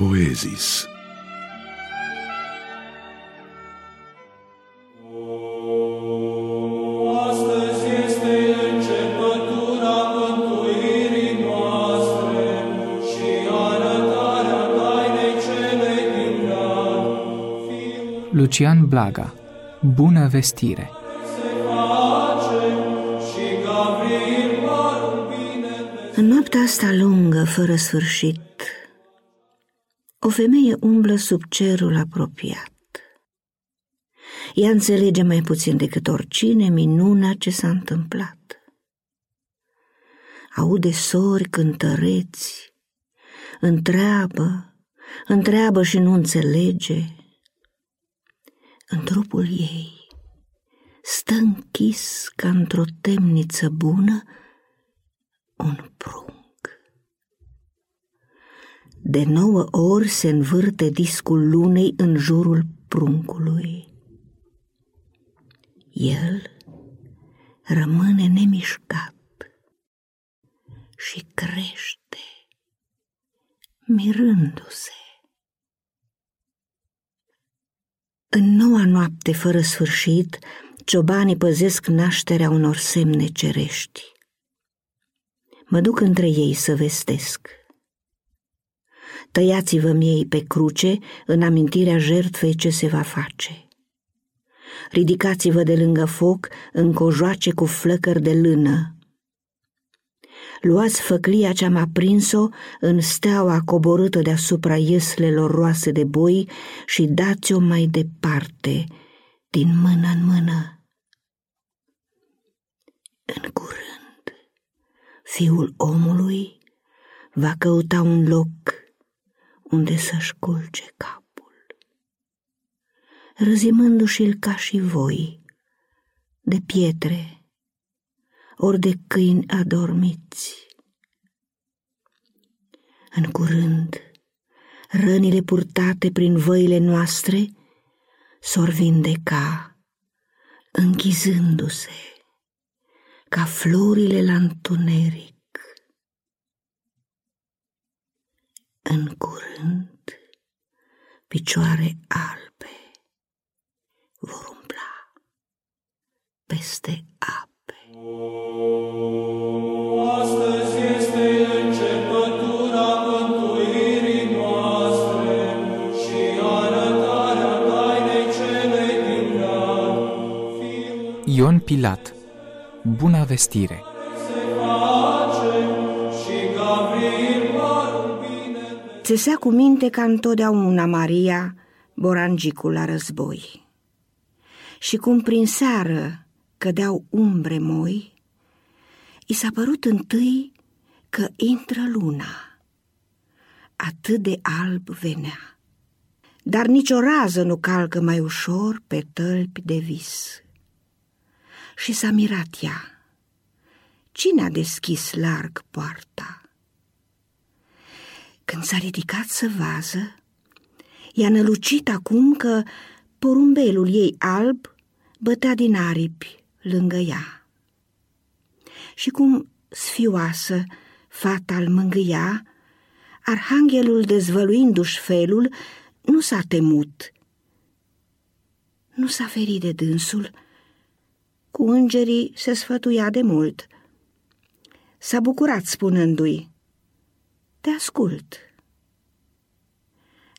Poezis. Astăzi este începătura mântuirii noastre și arătarea tainei cele din rar. Lucian Blaga Bună vestire Se face și Gavril parul bine În noaptea asta lungă, fără sfârșit, o femeie umblă sub cerul apropiat. Ea înțelege mai puțin decât oricine minunea ce s-a întâmplat. Aude sori cântăreți, întreabă, întreabă și nu înțelege. În trupul ei stă închis ca într-o temniță bună un prunc. De nouă ori se învârte discul lunei în jurul pruncului. El rămâne nemișcat și crește, mirându-se. În noua noapte fără sfârșit, ciobanii păzesc nașterea unor semne cerești. Mă duc între ei să vestesc. Tăiați-vă miei pe cruce în amintirea jertfei ce se va face. Ridicați-vă de lângă foc în cojoace cu flăcări de lână. Luați făclia ce-am aprins-o în steaua coborâtă deasupra ieslelor roase de boi și dați-o mai departe, din mână în mână. În curând, fiul omului va căuta un loc unde să-și culce capul, răzimându-și-l ca și voi, de pietre, ori de câini adormiți. În curând, rănile purtate prin văile noastre s-or vindeca, închizându-se ca florile la întuneric. În curând, picioare albe vor umbla peste ape. Astăzi este începătura mântuirii noastre și arătarea tainei cele din rar. Ion Pilat Bună vestire Țesea cu minte ca întotdeauna Maria, borangicul la război. Și cum prin seară cădeau umbre moi, i s-a părut întâi că intră luna. Atât de alb venea. Dar nicio rază nu calcă mai ușor pe tălpi de vis. Și s-a mirat ea. Cine a deschis larg poarta? Când s-a ridicat să vază, i-a nălucit acum că porumbelul ei alb bătea din aripi lângă ea. Și cum sfioasă fata îl mângâia, arhanghelul dezvăluindu-și felul nu s-a temut, nu s-a ferit de dânsul, cu îngerii se sfătuia de mult. S-a bucurat spunându-i, te ascult.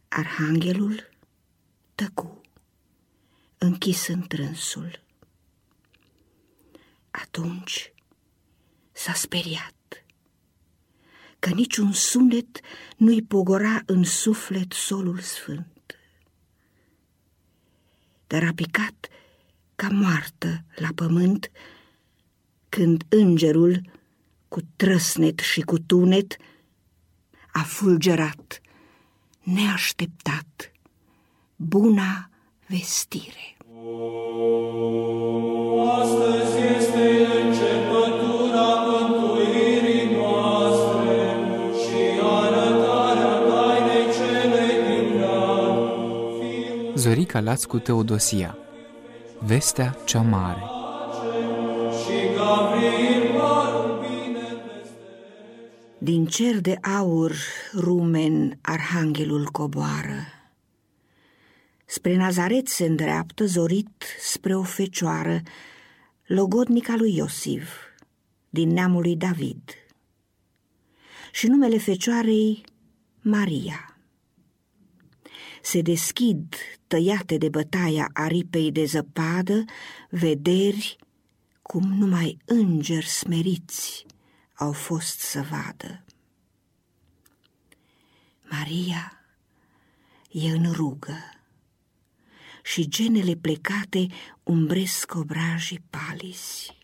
Arhanghelul tăcu, închis întrânsul. Atunci s-a speriat că niciun sunet nu-i pogora în suflet solul sfânt. Dar a picat ca moartă la pământ când îngerul, cu trăsnet și cu tunet, a fulgerat, neașteptat, buna vestire. Astăzi este începătura mântuirii noastre și arătarea tainei cele din rar. Zorica Laț cu Teodosia Vestea cea mare Și Gavril parul bine Din cer de aur rumen arhanghelul coboară. Spre Nazaret se îndreaptă zorit spre o fecioară, logodnica lui Iosif, din neamul lui David. Și numele fecioarei Maria. Se deschid, tăiate de bătaia aripei de zăpadă, vederi cum numai îngeri smeriți au fost să vadă. Maria e în rugă și genele plecate umbresc obrajii palisi.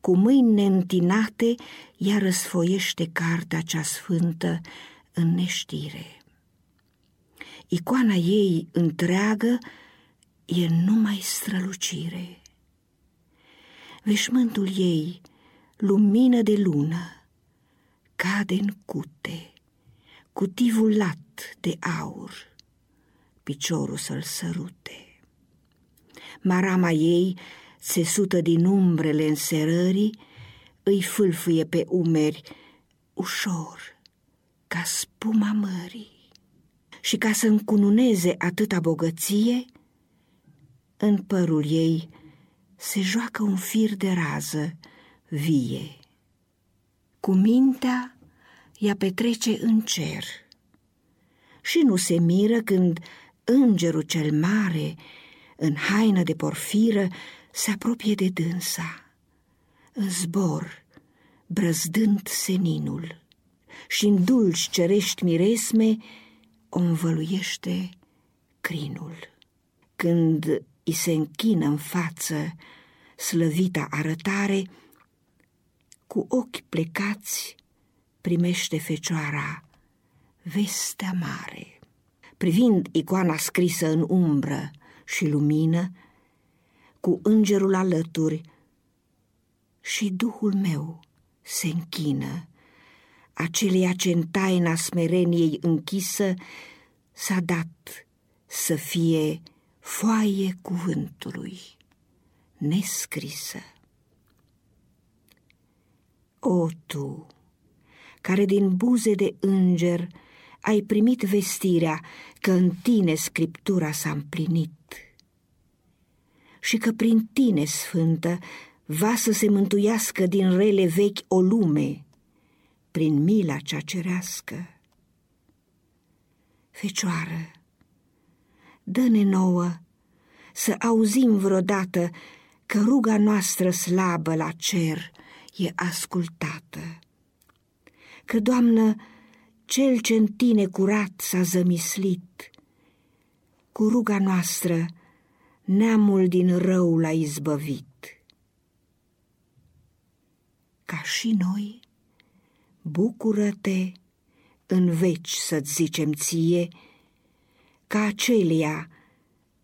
Cu mâini neîntinate, ea răsfoiește cartea cea sfântă în neștire. Icoana ei întreagă e numai strălucire. Veșmântul ei, lumină de lună, cade în cute, cutivul lat de aur, piciorul să-l sărute. Marama ei, țesută din umbrele înserării, îi fâlfâie pe umeri ușor, ca spuma mării. Și ca să încununeze atâta bogăție, în părul ei se joacă un fir de rază vie. Cu mintea ea petrece în cer și nu se miră când îngerul cel mare, în haină de porfiră, se apropie de dânsa, în zbor, brăzdând seninul și în dulci cerești miresme o învăluiește crinul. Când îi se închină în față slăvita arătare, cu ochi plecați primește fecioara vestea mare. Privind icoana scrisă în umbră și lumină, cu îngerul alături, și Duhul meu se închină, aceleia ce în taina smereniei închisă s-a dat să fie foaie cuvântului nescrisă. O, tu, care din buze de înger ai primit vestirea că în tine scriptura s-a împlinit și că prin tine, Sfântă, va să se mântuiască din rele vechi o lume, prin mila cea cerească. Fecioară, dă-ne nouă să auzim vreodată că ruga noastră slabă la cer e ascultată. Că, Doamnă, cel ce în tine curat s-a zămislit, cu ruga noastră neamul din rău l-a izbăvit. Ca și noi, bucură-te în veci să-ți zicem ție, ca acelia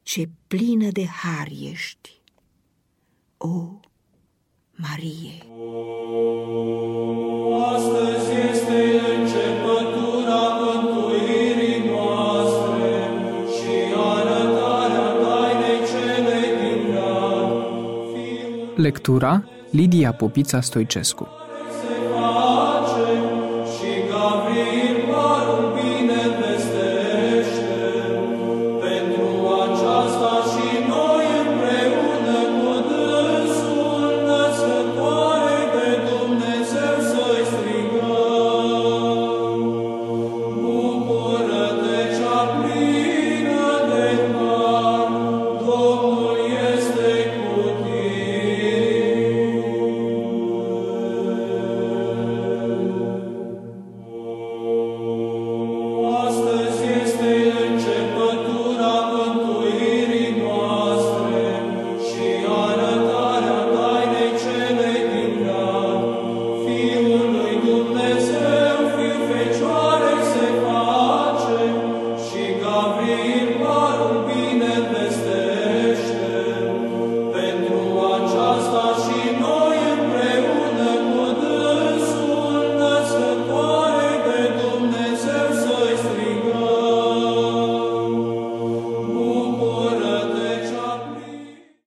ce plină de har ești. O, Marie! Astăzi este începătura mântuirii noastre și arătarea tainei cele din rar. Fiul Lectura Lidia Popița Stoicescu